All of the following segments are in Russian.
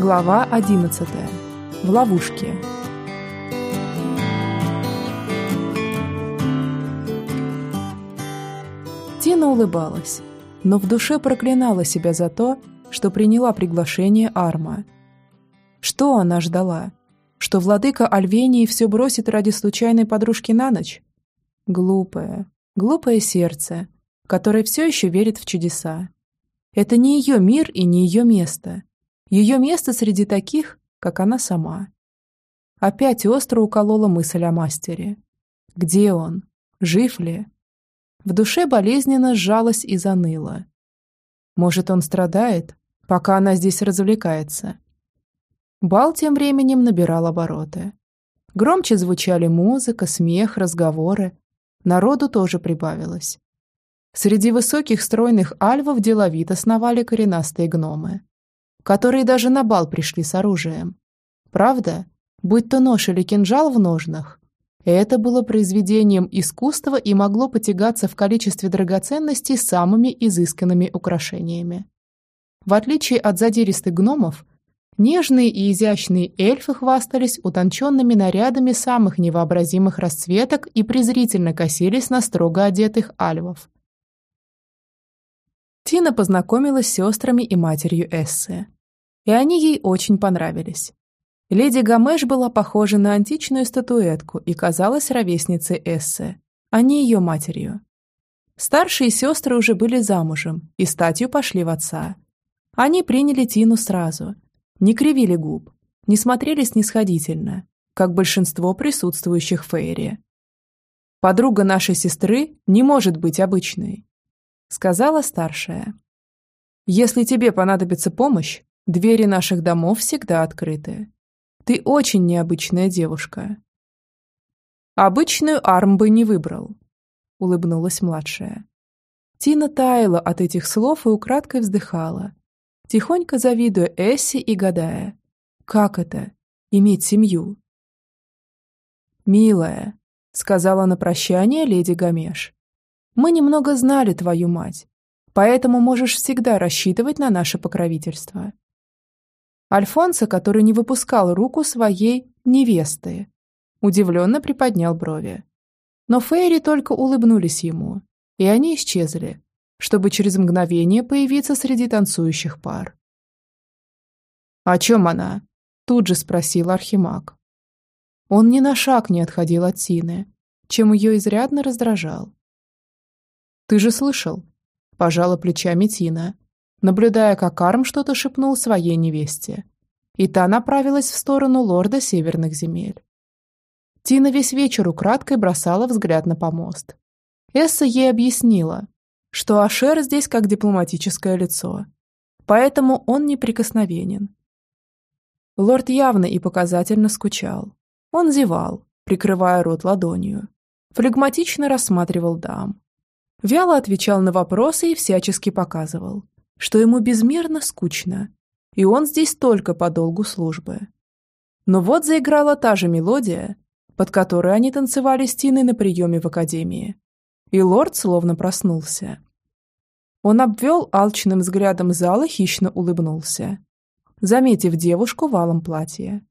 Глава 11. В ловушке. Тина улыбалась, но в душе проклинала себя за то, что приняла приглашение Арма. Что она ждала? Что владыка Альвении все бросит ради случайной подружки на ночь? Глупое, глупое сердце, которое все еще верит в чудеса. Это не ее мир и не ее место. Ее место среди таких, как она сама. Опять остро уколола мысль о мастере. Где он? Жив ли? В душе болезненно сжалась и заныла. Может, он страдает, пока она здесь развлекается? Бал тем временем набирал обороты. Громче звучали музыка, смех, разговоры. Народу тоже прибавилось. Среди высоких стройных альвов деловито сновали коренастые гномы которые даже на бал пришли с оружием. Правда, будь то нож или кинжал в ножнах, это было произведением искусства и могло потягаться в количестве драгоценностей самыми изысканными украшениями. В отличие от задиристых гномов, нежные и изящные эльфы хвастались утонченными нарядами самых невообразимых расцветок и презрительно косились на строго одетых альвов. Тина познакомилась с сестрами и матерью Эссы. И они ей очень понравились. Леди Гамеш была похожа на античную статуэтку и казалась ровесницей Эссы, а не ее матерью. Старшие сестры уже были замужем и статью пошли в отца. Они приняли Тину сразу, не кривили губ, не смотрели снисходительно, как большинство присутствующих в Фейре. «Подруга нашей сестры не может быть обычной», сказала старшая. «Если тебе понадобится помощь, двери наших домов всегда открыты. Ты очень необычная девушка». «Обычную Арм бы не выбрал», — улыбнулась младшая. Тина таяла от этих слов и украдкой вздыхала, тихонько завидуя Эсси и гадая, как это — иметь семью. «Милая», — сказала на прощание леди Гамеш, мы немного знали твою мать, поэтому можешь всегда рассчитывать на наше покровительство». Альфонсо, который не выпускал руку своей невесты, удивленно приподнял брови. Но Фейри только улыбнулись ему, и они исчезли, чтобы через мгновение появиться среди танцующих пар. «О чем она?» – тут же спросил Архимаг. Он ни на шаг не отходил от Тины, чем ее изрядно раздражал. «Ты же слышал?» – пожала плечами Тина, наблюдая, как Арм что-то шепнул своей невесте. И та направилась в сторону лорда северных земель. Тина весь вечер украдкой бросала взгляд на помост. Эсса ей объяснила, что Ашер здесь как дипломатическое лицо, поэтому он неприкосновенен. Лорд явно и показательно скучал. Он зевал, прикрывая рот ладонью. Флегматично рассматривал дам, Вяло отвечал на вопросы и всячески показывал, что ему безмерно скучно, и он здесь только по долгу службы. Но вот заиграла та же мелодия, под которой они танцевали с Тиной на приеме в академии. И лорд словно проснулся. Он обвел алчным взглядом зала, хищно улыбнулся, заметив девушку в алом платье.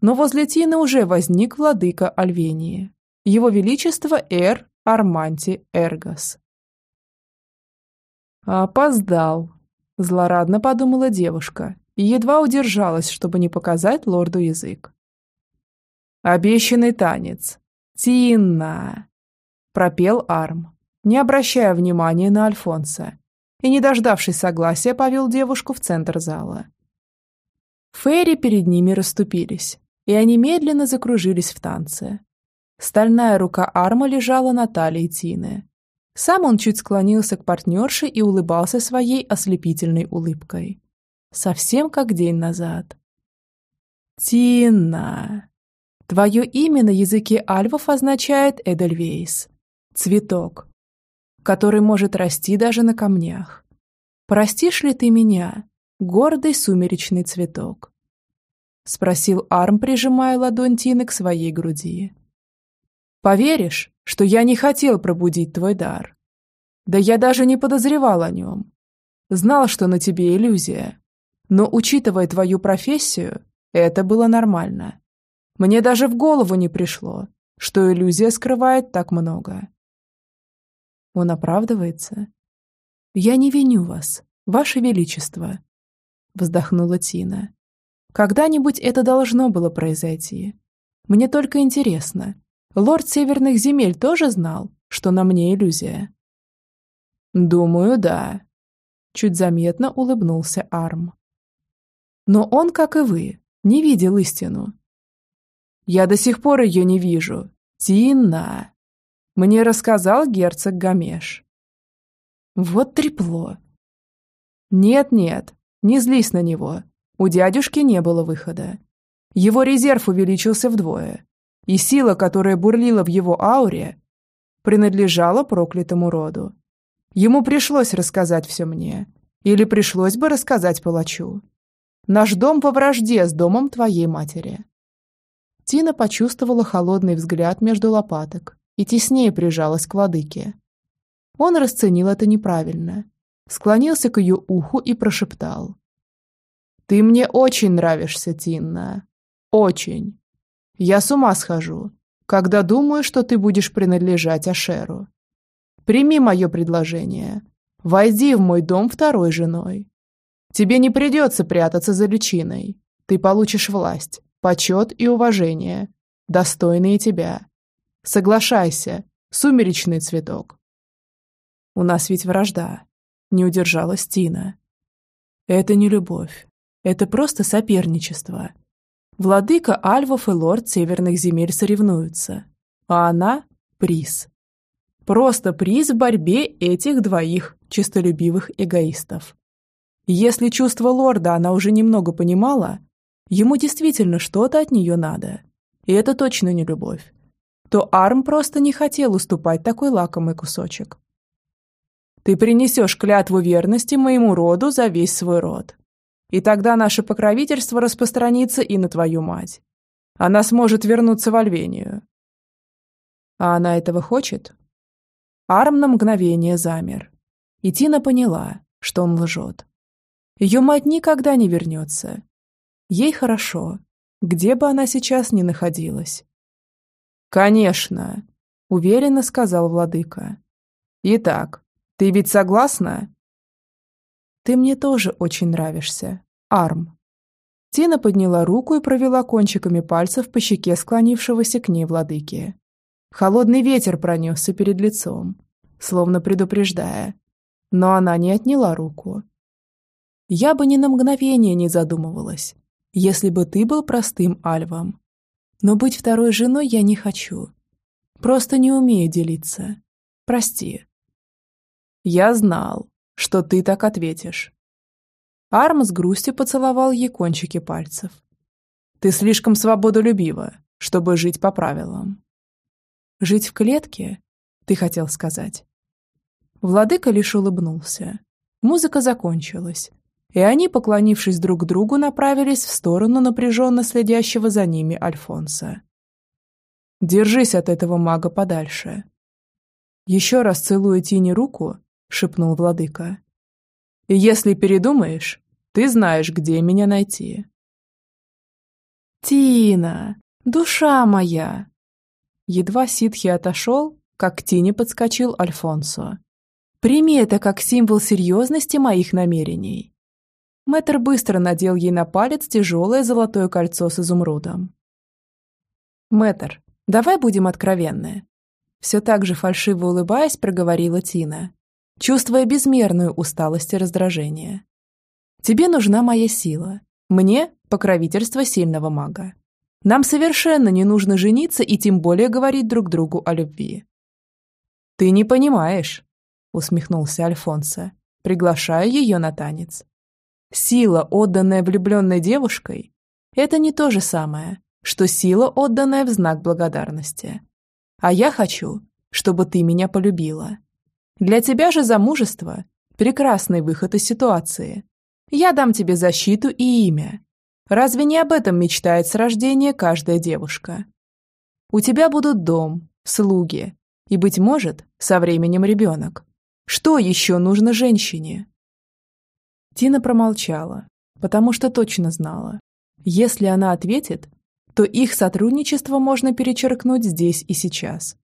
Но возле Тины уже возник владыка Альвении, его величество Эр Арманти Эргос. «Опоздал», – злорадно подумала девушка и едва удержалась, чтобы не показать лорду язык. «Обещанный танец. Тинна!» – пропел Арм, не обращая внимания на Альфонса, и, не дождавшись согласия, повел девушку в центр зала. Фейри перед ними расступились, и они медленно закружились в танце. Стальная рука Арма лежала на талии Тины. Сам он чуть склонился к партнерше и улыбался своей ослепительной улыбкой. Совсем как день назад. «Тина!» Твое имя на языке альвов означает Эдельвейс. Цветок, который может расти даже на камнях. Простишь ли ты меня, гордый сумеречный цветок? Спросил Арм, прижимая ладонь Тины к своей груди. Поверишь, что я не хотел пробудить твой дар? Да я даже не подозревал о нем. Знал, что на тебе иллюзия. Но, учитывая твою профессию, это было нормально. Мне даже в голову не пришло, что иллюзия скрывает так много. Он оправдывается. «Я не виню вас, ваше величество», — вздохнула Тина. «Когда-нибудь это должно было произойти. Мне только интересно, лорд Северных земель тоже знал, что на мне иллюзия?» «Думаю, да», — чуть заметно улыбнулся Арм. «Но он, как и вы, не видел истину». «Я до сих пор ее не вижу. Тина!» Мне рассказал герцог Гамеш. Вот трепло. Нет-нет, не злись на него. У дядюшки не было выхода. Его резерв увеличился вдвое, и сила, которая бурлила в его ауре, принадлежала проклятому роду. Ему пришлось рассказать все мне. Или пришлось бы рассказать палачу. Наш дом во вражде с домом твоей матери. Тина почувствовала холодный взгляд между лопаток и теснее прижалась к владыке. Он расценил это неправильно, склонился к ее уху и прошептал. «Ты мне очень нравишься, Тинна. Очень. Я с ума схожу, когда думаю, что ты будешь принадлежать Ашеру. Прими мое предложение. Войди в мой дом второй женой. Тебе не придется прятаться за личиной. Ты получишь власть, почет и уважение, достойные тебя. Соглашайся, сумеречный цветок. У нас ведь вражда. Не удержалась Тина. Это не любовь. Это просто соперничество. Владыка Альвов и лорд Северных земель соревнуются. А она – приз. Просто приз в борьбе этих двоих честолюбивых эгоистов. Если чувство лорда она уже немного понимала, ему действительно что-то от нее надо. И это точно не любовь. То Арм просто не хотел уступать такой лакомый кусочек. «Ты принесешь клятву верности моему роду за весь свой род. И тогда наше покровительство распространится и на твою мать. Она сможет вернуться в Альвению». «А она этого хочет?» Арм на мгновение замер. И Тина поняла, что он лжет. Ее мать никогда не вернется. Ей хорошо, где бы она сейчас ни находилась. «Конечно», — уверенно сказал владыка. «Итак, ты ведь согласна?» «Ты мне тоже очень нравишься, Арм». Тина подняла руку и провела кончиками пальцев по щеке склонившегося к ней владыки. Холодный ветер пронесся перед лицом, словно предупреждая. Но она не отняла руку. «Я бы ни на мгновение не задумывалась, если бы ты был простым альвом. Но быть второй женой я не хочу. Просто не умею делиться. Прости». «Я знал, что ты так ответишь». Арм с грустью поцеловал ей кончики пальцев. «Ты слишком свободолюбива, чтобы жить по правилам. Жить в клетке? Ты хотел сказать. Владыка лишь улыбнулся. Музыка закончилась, и они, поклонившись друг другу, направились в сторону напряженно следящего за ними Альфонса. «Держись от этого мага подальше». «Еще раз целуя Тине руку», — шепнул владыка. «И если передумаешь, ты знаешь, где меня найти». «Тина, душа моя!» Едва ситхи отошел, как к Тине подскочил Альфонсо. «Прими это как символ серьезности моих намерений». Мэтр быстро надел ей на палец тяжелое золотое кольцо с изумрудом. «Мэтр, давай будем откровенны». Все так же фальшиво улыбаясь, проговорила Тина, чувствуя безмерную усталость и раздражение. «Тебе нужна моя сила. Мне – покровительство сильного мага. Нам совершенно не нужно жениться и тем более говорить друг другу о любви. «Ты не понимаешь», — усмехнулся Альфонсо, приглашая ее на танец. «Сила, отданная влюбленной девушкой, это не то же самое, что сила, отданная в знак благодарности. А я хочу, чтобы ты меня полюбила. Для тебя же замужество – прекрасный выход из ситуации. Я дам тебе защиту и имя, Разве не об этом мечтает с рождения каждая девушка? У тебя будут дом, слуги и, быть может, со временем ребенок. Что еще нужно женщине?» Тина промолчала, потому что точно знала. Если она ответит, то их сотрудничество можно перечеркнуть здесь и сейчас.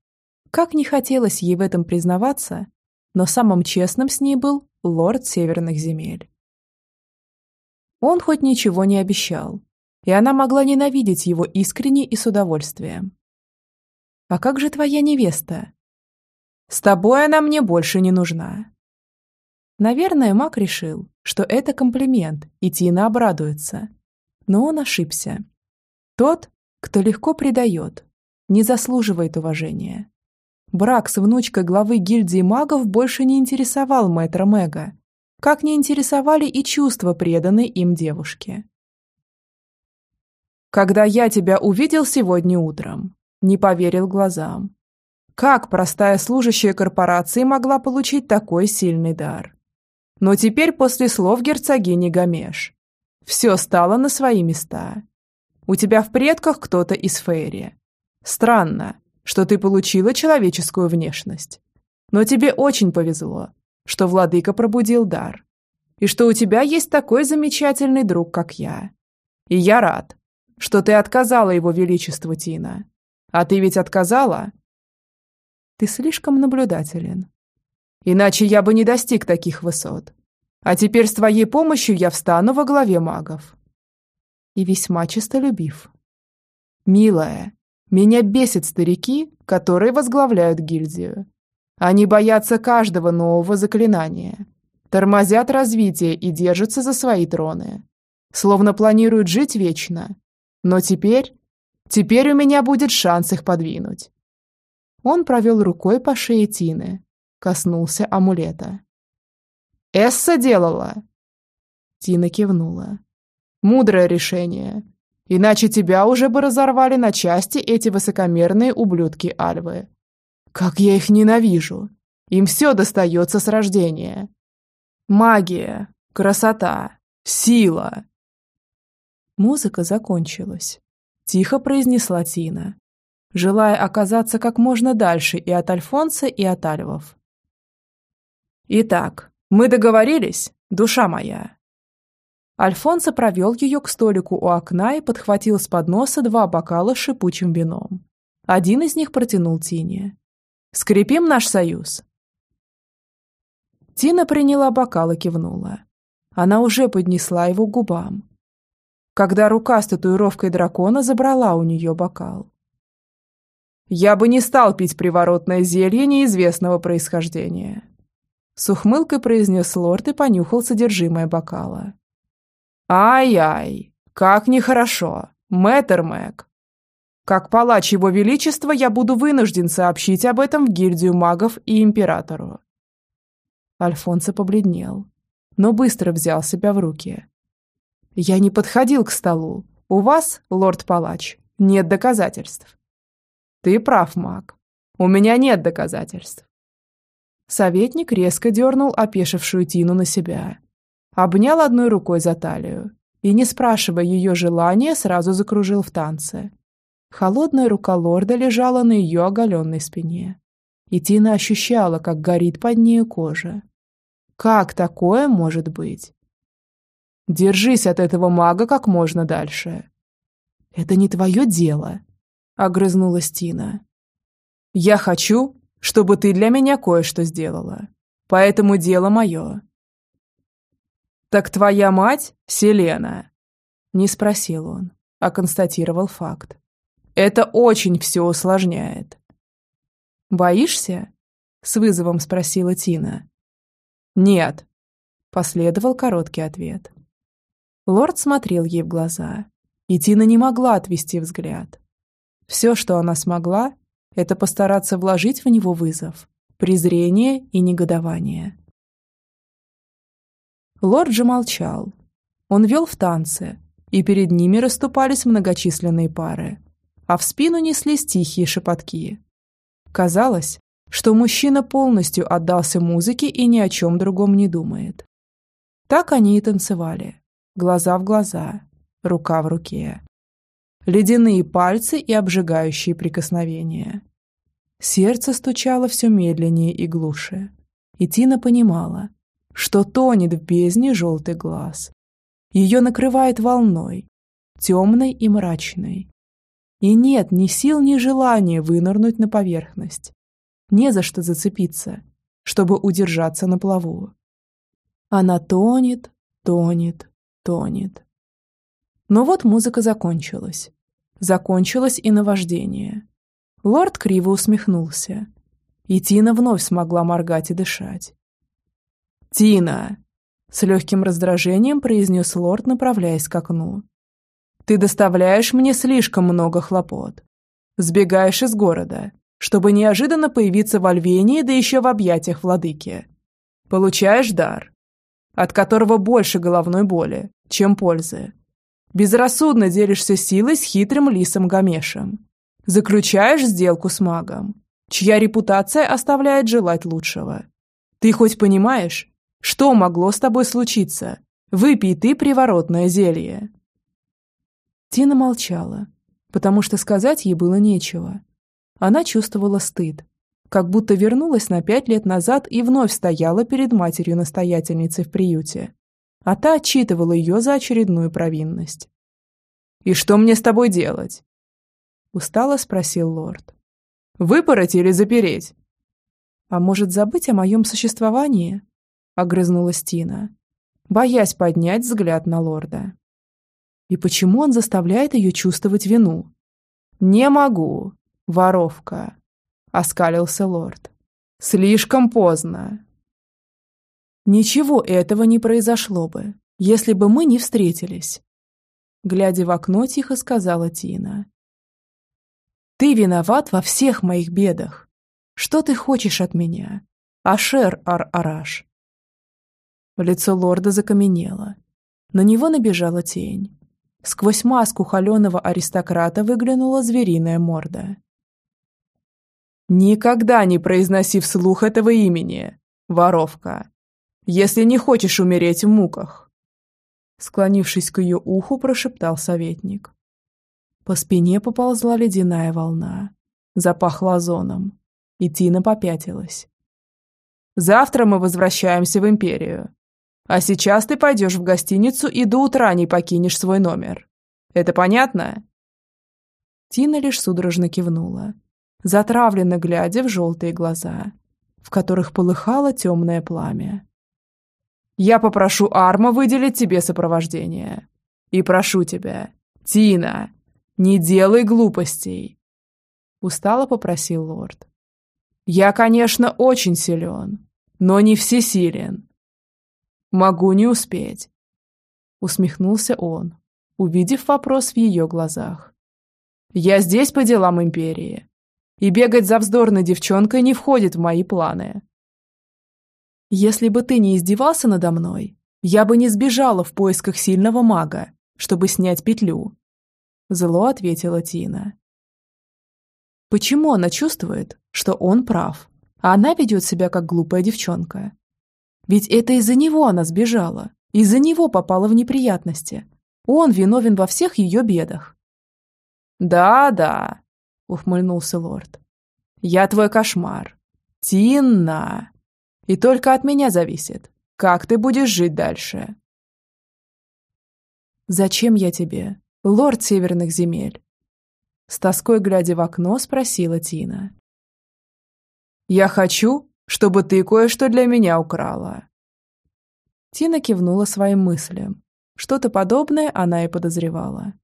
Как не хотелось ей в этом признаваться, но самым честным с ней был лорд Северных земель. Он хоть ничего не обещал, и она могла ненавидеть его искренне и с удовольствием. «А как же твоя невеста?» «С тобой она мне больше не нужна». Наверное, Мак решил, что это комплимент, и Тина обрадуется. Но он ошибся. Тот, кто легко предает, не заслуживает уважения. Брак с внучкой главы гильдии магов больше не интересовал мэтра Мэга, как не интересовали и чувства преданной им девушки. «Когда я тебя увидел сегодня утром, не поверил глазам. Как простая служащая корпорации могла получить такой сильный дар? Но теперь после слов герцогини Гамеш все стало на свои места. У тебя в предках кто-то из Фейри. Странно, что ты получила человеческую внешность. Но тебе очень повезло, что владыка пробудил дар. И что у тебя есть такой замечательный друг, как я. И я рад, что ты отказала его величеству, Тина. А ты ведь отказала? Ты слишком наблюдателен. Иначе я бы не достиг таких высот. А теперь с твоей помощью я встану во главе магов. И весьма честолюбив. Милая, меня бесят старики, которые возглавляют гильдию. Они боятся каждого нового заклинания, тормозят развитие и держатся за свои троны. Словно планируют жить вечно. Но теперь... Теперь у меня будет шанс их подвинуть. Он провел рукой по шее Тины, коснулся амулета. «Эсса делала!» Тина кивнула. «Мудрое решение. Иначе тебя уже бы разорвали на части эти высокомерные ублюдки Альвы. Как я их ненавижу! Им все достается с рождения. Магия, красота, сила!» Музыка закончилась. Тихо произнесла Тина, желая оказаться как можно дальше и от Альфонса, и от Альвов. «Итак, мы договорились, душа моя?» Альфонсо провел ее к столику у окна и подхватил с подноса два бокала с шипучим вином. Один из них протянул Тине. «Скрепим наш союз!» Тина приняла бокал и кивнула. Она уже поднесла его к губам. Когда рука с татуировкой дракона забрала у нее бокал. «Я бы не стал пить приворотное зелье неизвестного происхождения», с ухмылкой произнес лорд и понюхал содержимое бокала. «Ай-ай, как нехорошо, мэтр Мэг. Как палач его величества я буду вынужден сообщить об этом в гильдию магов и императору». Альфонсо побледнел, но быстро взял себя в руки. «Я не подходил к столу. У вас, лорд-палач, нет доказательств». «Ты прав, маг. У меня нет доказательств». Советник резко дернул опешившую Тину на себя обнял одной рукой за талию и, не спрашивая ее желания, сразу закружил в танце. Холодная рука лорда лежала на ее оголенной спине, и Тина ощущала, как горит под нею кожа. Как такое может быть? Держись от этого мага как можно дальше. Это не твое дело, огрызнулась Тина. Я хочу, чтобы ты для меня кое-что сделала. Поэтому дело мое. «Так твоя мать — Селена?» Не спросил он, а констатировал факт. «Это очень все усложняет». «Боишься?» — с вызовом спросила Тина. «Нет», — последовал короткий ответ. Лорд смотрел ей в глаза, и Тина не могла отвести взгляд. Все, что она смогла, это постараться вложить в него вызов, презрение и негодование. Лорд же молчал. Он вел в танце, и перед ними расступались многочисленные пары, а в спину неслись тихие шепотки. Казалось, что мужчина полностью отдался музыке и ни о чем другом не думает. Так они и танцевали, глаза в глаза, рука в руке. Ледяные пальцы и обжигающие прикосновения. Сердце стучало все медленнее и глуше. И Тина понимала, что тонет в бездне желтый глаз. Ее накрывает волной, темной и мрачной. И нет ни сил, ни желания вынырнуть на поверхность. Не за что зацепиться, чтобы удержаться на плаву. Она тонет, тонет, тонет. Но вот музыка закончилась. Закончилось и наваждение. Лорд криво усмехнулся. И Тина вновь смогла моргать и дышать. «Тина!» — с легким раздражением произнес лорд, направляясь к окну. «Ты доставляешь мне слишком много хлопот. Сбегаешь из города, чтобы неожиданно появиться в Альвении, да еще в объятиях владыки. Получаешь дар, от которого больше головной боли, чем пользы. Безрассудно делишься силой с хитрым лисом Гамешем. Заключаешь сделку с магом, чья репутация оставляет желать лучшего. Ты хоть понимаешь, что могло с тобой случиться? Выпей ты приворотное зелье. Тина молчала, потому что сказать ей было нечего. Она чувствовала стыд, как будто вернулась на пять лет назад и вновь стояла перед матерью-настоятельницей в приюте, а та отчитывала ее за очередную провинность. «И что мне с тобой делать?» Устало спросил лорд. «Выпороть или запереть?» «А может, забыть о моем существовании?» Огрызнулась Тина, боясь поднять взгляд на лорда. И почему он заставляет ее чувствовать вину? «Не могу, воровка», оскалился лорд. «Слишком поздно». «Ничего этого не произошло бы, если бы мы не встретились», глядя в окно, тихо сказала Тина. «Ты виноват во всех моих бедах. Что ты хочешь от меня? Ашер Ар-Араш». Лицо лорда закаменело. На него набежала тень. Сквозь маску холеного аристократа выглянула звериная морда. Никогда не произноси вслух этого имени, воровка, если не хочешь умереть в муках. Склонившись к ее уху, прошептал советник. По спине поползла ледяная волна. Запахло озоном. И Тина попятилась. «Завтра мы возвращаемся в Империю. А сейчас ты пойдешь в гостиницу и до утра не покинешь свой номер. Это понятно?» Тина лишь судорожно кивнула затравленно глядя в желтые глаза, в которых полыхало темное пламя. «Я попрошу Арма выделить тебе сопровождение. И прошу тебя, Тина, не делай глупостей!» Устало попросил лорд. «Я, конечно, очень силен, но не всесилен. Могу не успеть». Усмехнулся он, увидев вопрос в ее глазах. «Я здесь по делам Империи, и бегать за вздорной девчонкой не входит в мои планы. Если бы ты не издевался надо мной, я бы не сбежала в поисках сильного мага, чтобы снять петлю. Зло ответила Тина. Почему она чувствует, что он прав, а она ведет себя как глупая девчонка? Ведь это из-за него она сбежала, из-за него попала в неприятности. Он виновен во всех ее бедах. «Да-да», — ухмыльнулся лорд. «Я твой кошмар. Тинна. И только от меня зависит, как ты будешь жить дальше». «Зачем я тебе, лорд северных земель?» С тоской глядя в окно, спросила Тина. «Я хочу, чтобы ты кое-что для меня украла». Тина кивнула своим мыслям. Что-то подобное она и подозревала.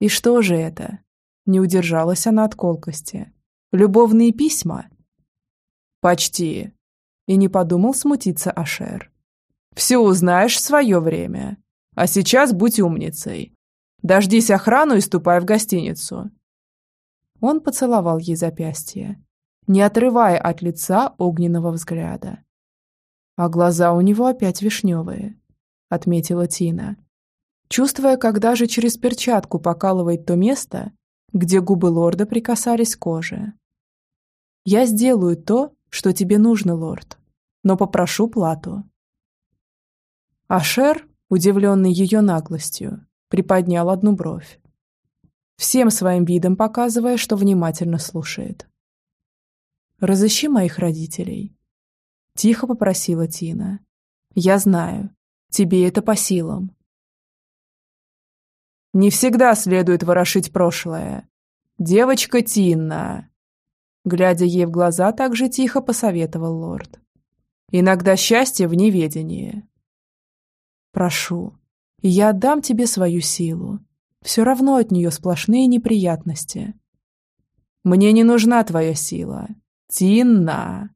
«И что же это?» Не удержалась она от колкости. «Любовные письма?» «Почти». И не подумал смутиться Ашер. «Все узнаешь в свое время. А сейчас будь умницей. Дождись охрану и ступай в гостиницу». Он поцеловал ей запястье, не отрывая от лица огненного взгляда. «А глаза у него опять вишневые», — отметила Тина, чувствуя, когда же через перчатку покалывает то место, где губы лорда прикасались к коже. «Я сделаю то, что тебе нужно, лорд, но попрошу плату». Ашер, удивленный ее наглостью, приподнял одну бровь, всем своим видом показывая, что внимательно слушает. «Разыщи моих родителей», — тихо попросила Тина. «Я знаю, тебе это по силам, Не всегда следует ворошить прошлое. Девочка Тинна. Глядя ей в глаза, так же тихо посоветовал лорд. Иногда счастье в неведении. Прошу, я отдам тебе свою силу. Все равно от нее сплошные неприятности. Мне не нужна твоя сила. Тинна.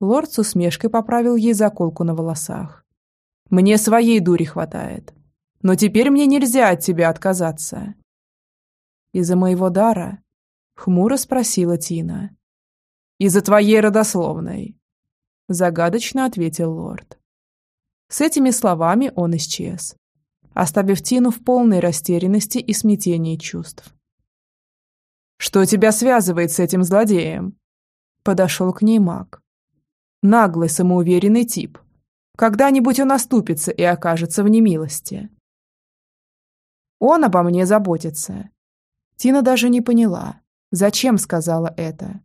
Лорд с усмешкой поправил ей заколку на волосах. Мне своей дури хватает. Но теперь мне нельзя от тебя отказаться. Из-за моего дара? Хмуро спросила Тина. Из-за твоей родословной. Загадочно ответил лорд. С этими словами он исчез, оставив Тину в полной растерянности и смятении чувств. «Что тебя связывает с этим злодеем?» Подошел к ней маг. Наглый, самоуверенный тип. Когда-нибудь он оступится и окажется в немилости. Он обо мне заботится. Тина даже не поняла, зачем сказала это.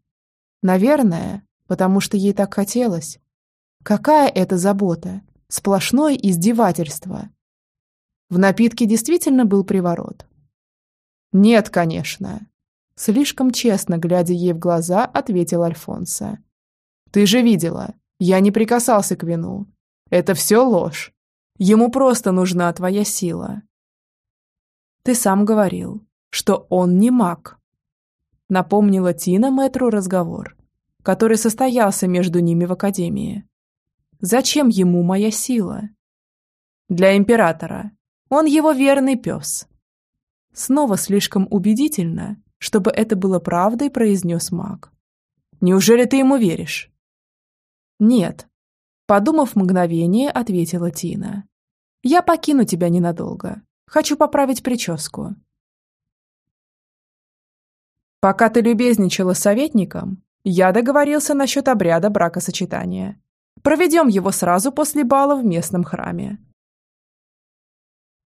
Наверное, потому что ей так хотелось. Какая это забота? Сплошное издевательство. В напитке действительно был приворот. Нет, конечно. Слишком честно, глядя ей в глаза, ответил Альфонсо. Ты же видела, я не прикасался к вину. Это все ложь. Ему просто нужна твоя сила. Ты сам говорил, что он не маг. Напомнила Тина Мэтру разговор, который состоялся между ними в академии. Зачем ему моя сила? Для императора. Он его верный пес. Снова слишком убедительно, чтобы это было правдой, произнес маг. Неужели ты ему веришь? Нет. Подумав мгновение, ответила Тина. Я покину тебя ненадолго. Хочу поправить прическу. Пока ты любезничала с советником, я договорился насчет обряда бракосочетания. Проведем его сразу после бала в местном храме.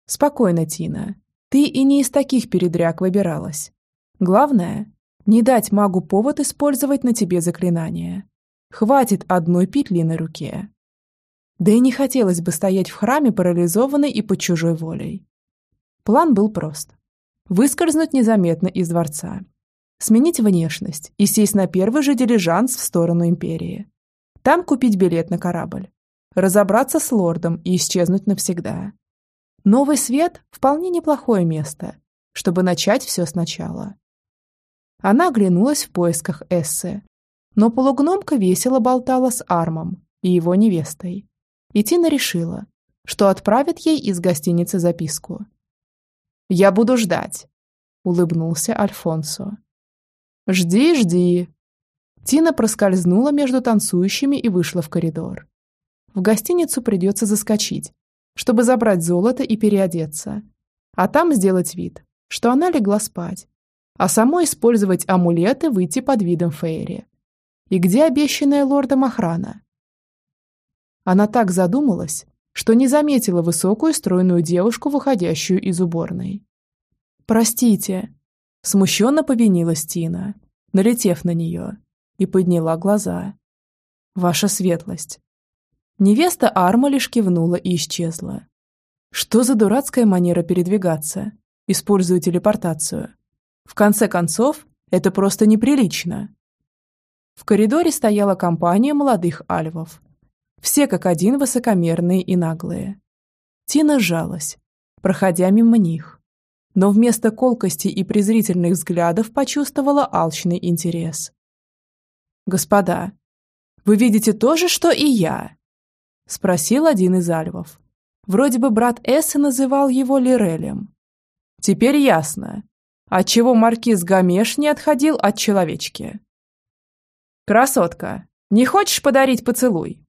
Спокойно, Тина. Ты и не из таких передряг выбиралась. Главное, не дать магу повод использовать на тебе заклинание. Хватит одной петли на руке. Да и не хотелось бы стоять в храме парализованной и под чужой волей. План был прост. Выскользнуть незаметно из дворца. Сменить внешность и сесть на первый же дилижанс в сторону Империи. Там купить билет на корабль. Разобраться с лордом и исчезнуть навсегда. Новый свет – вполне неплохое место, чтобы начать все сначала. Она оглянулась в поисках Эссы, но полугномка весело болтала с Армом и его невестой. И Тина решила, что отправит ей из гостиницы записку. «Я буду ждать», — улыбнулся Альфонсо. «Жди, жди». Тина проскользнула между танцующими и вышла в коридор. В гостиницу придется заскочить, чтобы забрать золото и переодеться. А там сделать вид, что она легла спать, а самой использовать амулеты выйти под видом Фейри. И где обещанная лордом охрана? Она так задумалась, что не заметила высокую стройную девушку, выходящую из уборной. «Простите», – смущенно повинилась Тина, налетев на нее, и подняла глаза. «Ваша светлость». Невеста Арма лишь кивнула и исчезла. Что за дурацкая манера передвигаться, используя телепортацию? В конце концов, это просто неприлично. В коридоре стояла компания молодых альвов, все как один высокомерные и наглые. Тина сжалась, проходя мимо них. Но вместо колкости и презрительных взглядов почувствовала алчный интерес. «Господа, вы видите то же, что и я?» Спросил один из альвов. Вроде бы брат Эссы называл его Лирелем. Теперь ясно, отчего маркиз Гамеш не отходил от человечки. «Красотка, не хочешь подарить поцелуй?»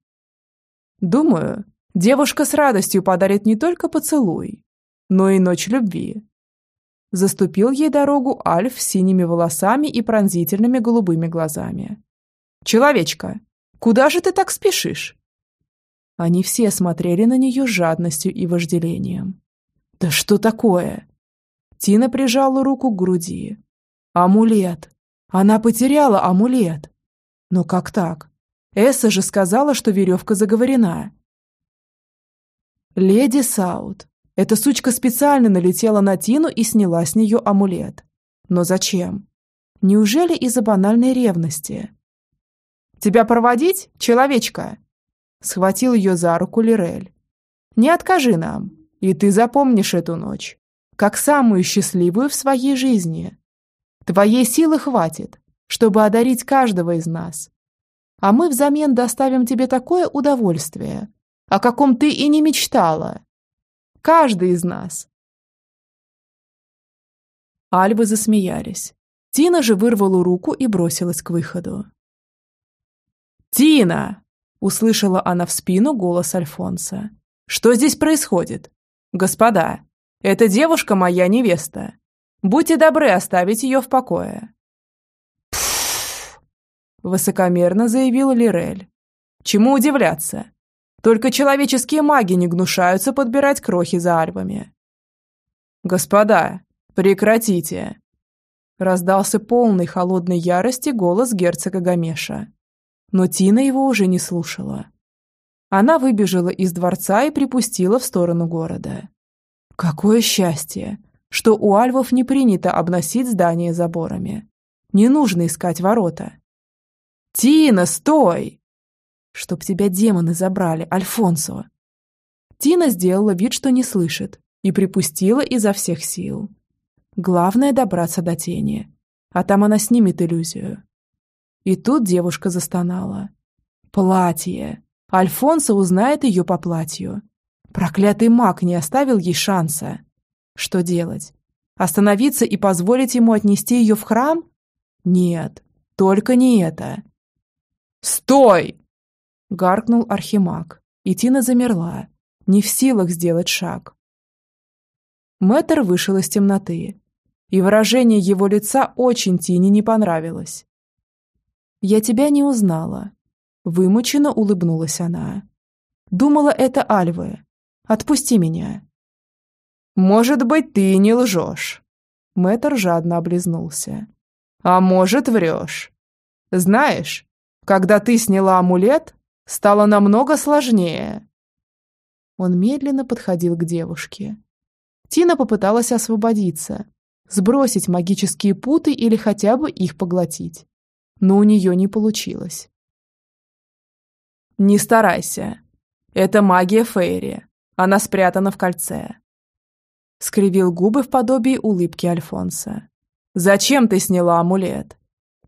Думаю, девушка с радостью подарит не только поцелуй, но и ночь любви. Заступил ей дорогу Альф с синими волосами и пронзительными голубыми глазами. «Человечка, куда же ты так спешишь?» Они все смотрели на нее с жадностью и вожделением. «Да что такое?» Тина прижала руку к груди. «Амулет! Она потеряла амулет! Но как так? Эсса же сказала, что веревка заговорена. «Леди Саут, Эта сучка специально налетела на Тину и сняла с нее амулет. Но зачем? Неужели из-за банальной ревности? «Тебя проводить, человечка?» Схватил ее за руку Лирель. «Не откажи нам, и ты запомнишь эту ночь, как самую счастливую в своей жизни. Твоей силы хватит, чтобы одарить каждого из нас. А мы взамен доставим тебе такое удовольствие, о каком ты и не мечтала. Каждый из нас». Альвы засмеялись. Тина же вырвала руку и бросилась к выходу. «Тина!» – услышала она в спину голос Альфонса. «Что здесь происходит? Господа, эта девушка моя невеста. Будьте добры оставить ее в покое». Высокомерно заявил Лирель. «Чему удивляться? Только человеческие маги не гнушаются подбирать крохи за альбами». «Господа, прекратите!» Раздался полный холодной ярости голос герцога Гамеша но Тина его уже не слушала. Она выбежала из дворца и припустила в сторону города. Какое счастье, что у альвов не принято обносить здание заборами. Не нужно искать ворота. «Тина, стой!» «Чтоб тебя демоны забрали, Альфонсо!» Тина сделала вид, что не слышит, и припустила изо всех сил. Главное добраться до тени, а там она снимет иллюзию. И тут девушка застонала. Платье. Альфонсо узнает ее по платью. Проклятый маг не оставил ей шанса. Что делать? Остановиться и позволить ему отнести ее в храм? Нет, только не это. «Стой!» — гаркнул архимаг, и Тина замерла, не в силах сделать шаг. Мэтр вышел из темноты, и выражение его лица очень Тине не понравилось. «Я тебя не узнала». Вымученно улыбнулась она. «Думала, это Альвы. Отпусти меня». «Может быть, ты не лжешь». Мэтр жадно облизнулся. «А может, врешь. Знаешь, когда ты сняла амулет, стало намного сложнее». Он медленно подходил к девушке. Тина попыталась освободиться, сбросить магические путы или хотя бы их поглотить но у нее не получилось. «Не старайся. Это магия Фейри. Она спрятана в кольце». Скривил губы в подобии улыбки Альфонса. «Зачем ты сняла амулет?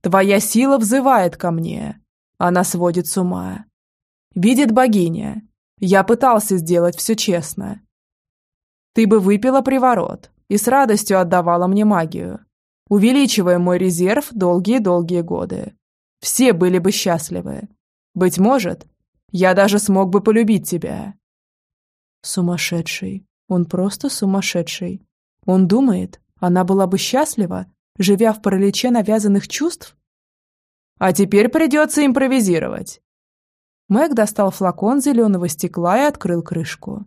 Твоя сила взывает ко мне. Она сводит с ума. Видит богиня. Я пытался сделать все честно. Ты бы выпила приворот и с радостью отдавала мне магию увеличивая мой резерв долгие-долгие годы. Все были бы счастливы. Быть может, я даже смог бы полюбить тебя. Сумасшедший. Он просто сумасшедший. Он думает, она была бы счастлива, живя в параличе навязанных чувств? А теперь придется импровизировать. Мэг достал флакон зеленого стекла и открыл крышку.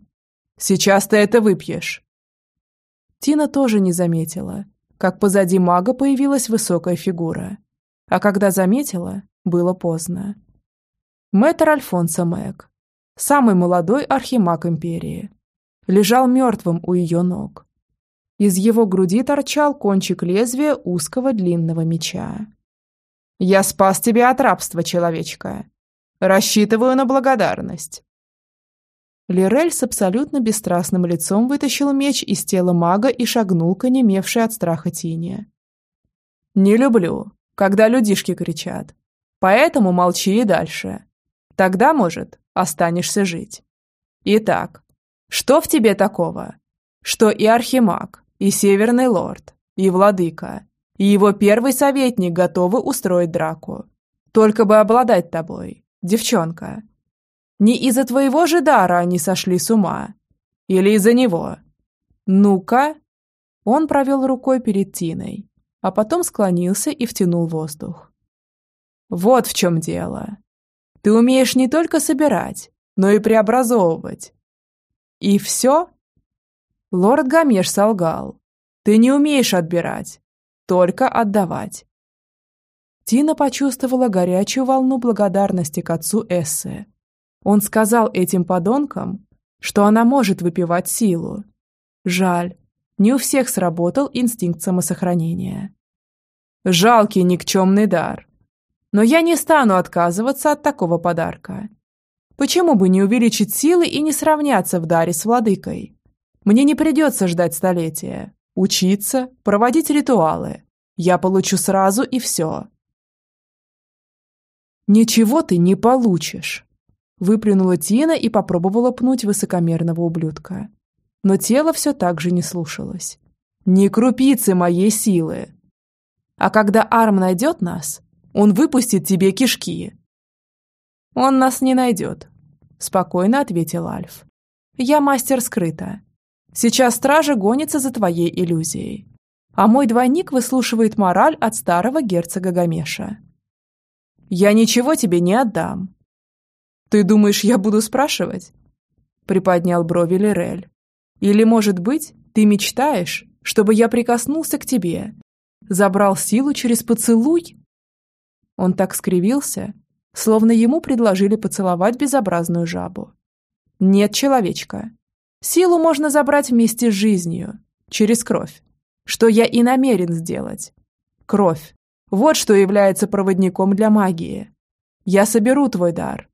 «Сейчас ты это выпьешь». Тина тоже не заметила, как позади мага появилась высокая фигура. А когда заметила, было поздно. Мэтр Альфонсо Мэг, самый молодой архимаг империи, лежал мертвым у ее ног. Из его груди торчал кончик лезвия узкого длинного меча. «Я спас тебя от рабства, человечка. Рассчитываю на благодарность». Лирель с абсолютно бесстрастным лицом вытащил меч из тела мага и шагнул к онемевшей от страха тени. «Не люблю, когда людишки кричат. Поэтому молчи и дальше. Тогда, может, останешься жить. Итак, что в тебе такого? Что и архимаг, и северный лорд, и владыка, и его первый советник готовы устроить драку. Только бы обладать тобой, девчонка, не из-за твоего же дара они сошли с ума. Или из-за него? Ну-ка!» Он провел рукой перед Тиной, а потом склонился и втянул воздух. «Вот в чем дело. Ты умеешь не только собирать, но и преобразовывать. И все?» Лорд Гамеш солгал. «Ты не умеешь отбирать, только отдавать». Тина почувствовала горячую волну благодарности к отцу Эссе он сказал этим подонкам, что она может выпивать силу, Жаль, не у всех сработал инстинкт самосохранения. Жалкий никчемный дар. Но я не стану отказываться от такого подарка. Почему бы не увеличить силы и не сравняться в даре с владыкой? Мне не придется ждать столетия. Учиться, проводить ритуалы. Я получу сразу и все. «Ничего ты не получишь!» Выплюнула Тина и попробовала пнуть высокомерного ублюдка. Но тело все так же не слушалось. «Ни крупицы моей силы!» А когда Арм найдет нас, он выпустит тебе кишки». «Он нас не найдет», — спокойно ответил Альф. «Я мастер скрыто. Сейчас стража гонится за твоей иллюзией, а мой двойник выслушивает мораль от старого герцога Гамеша. Я ничего тебе не отдам». «Ты думаешь, я буду спрашивать?» Приподнял брови Лирель. «Или, может быть, ты мечтаешь, чтобы я прикоснулся к тебе Забрал силу через поцелуй? Он так скривился, словно ему предложили поцеловать безобразную жабу. Нет, человечка. Силу можно забрать вместе с жизнью, через кровь. Что я и намерен сделать. Кровь. Вот что является проводником для магии. Я соберу твой дар.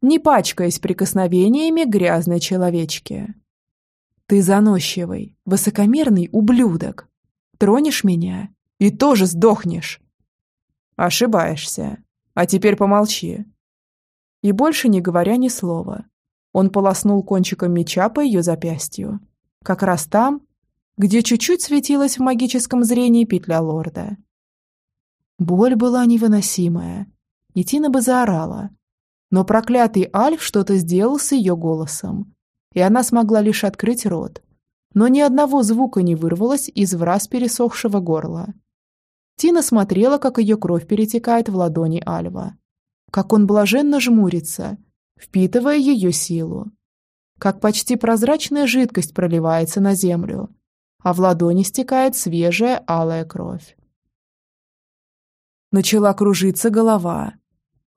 Не пачкаясь прикосновениями грязной человечки. Ты заносчивый, высокомерный ублюдок. Тронешь меня, и тоже сдохнешь. Ошибаешься. А теперь помолчи. И больше не говоря ни слова, он полоснул кончиком меча по ее запястью. Как раз там, где чуть-чуть светилась в магическом зрении петля лорда. Боль была невыносимая, и Тина бы заорала. Но проклятый Альф что-то сделал с ее голосом, и она смогла лишь открыть рот. Но ни одного звука не вырвалось из враз пересохшего горла. Тина смотрела, как ее кровь перетекает в ладони Альва. Как он блаженно жмурится, впитывая ее силу. Как почти прозрачная жидкость проливается на землю, а в ладони стекает свежая алая кровь. Начала кружиться голова.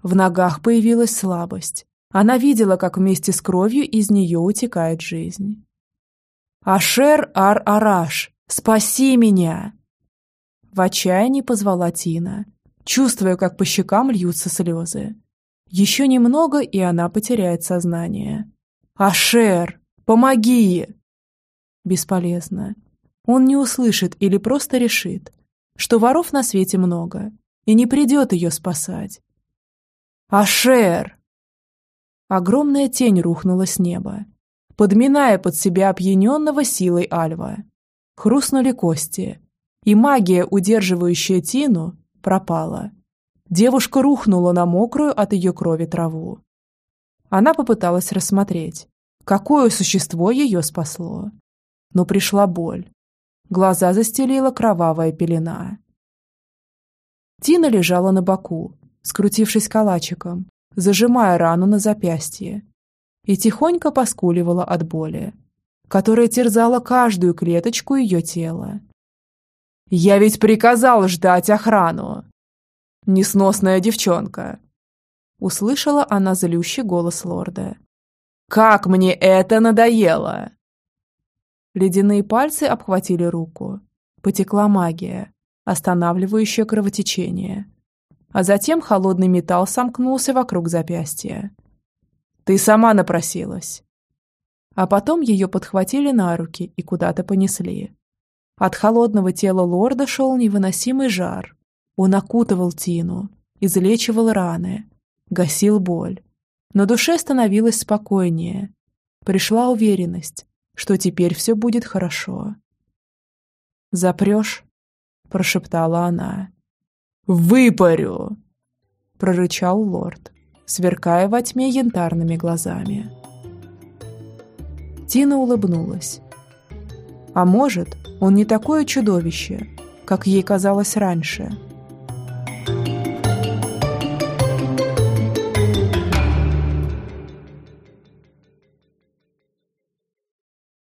В ногах появилась слабость. Она видела, как вместе с кровью из нее утекает жизнь. «Ашер Ар-Араш, спаси меня!» В отчаянии позвала Тина, чувствуя, как по щекам льются слезы. Еще немного, и она потеряет сознание. «Ашер! Помоги!» Бесполезно. Он не услышит или просто решит, что воров на свете много, и не придет ее спасать. «Ашер!» Огромная тень рухнула с неба, подминая под себя опьяненного силой Альва. Хрустнули кости, и магия, удерживающая Тину, пропала. Девушка рухнула на мокрую от ее крови траву. Она попыталась рассмотреть, какое существо ее спасло. Но пришла боль. Глаза застелила кровавая пелена. Тина лежала на боку, скрутившись калачиком, зажимая рану на запястье, и тихонько поскуливала от боли, которая терзала каждую клеточку ее тела. «Я ведь приказал ждать охрану!» «Несносная девчонка!» Услышала она злющий голос лорда. «Как мне это надоело!» Ледяные пальцы обхватили руку. Потекла магия, останавливающая кровотечение. А затем холодный металл сомкнулся вокруг запястья. «Ты сама напросилась!» А потом ее подхватили на руки и куда-то понесли. От холодного тела лорда шел невыносимый жар. Он окутывал Тину, излечивал раны, гасил боль. Но душе становилось спокойнее. Пришла уверенность, что теперь все будет хорошо. «Запрешь?» – прошептала она. «Выпарю!» – прорычал лорд, сверкая во тьме янтарными глазами. Тина улыбнулась. А может, он не такое чудовище, как ей казалось раньше. Thank you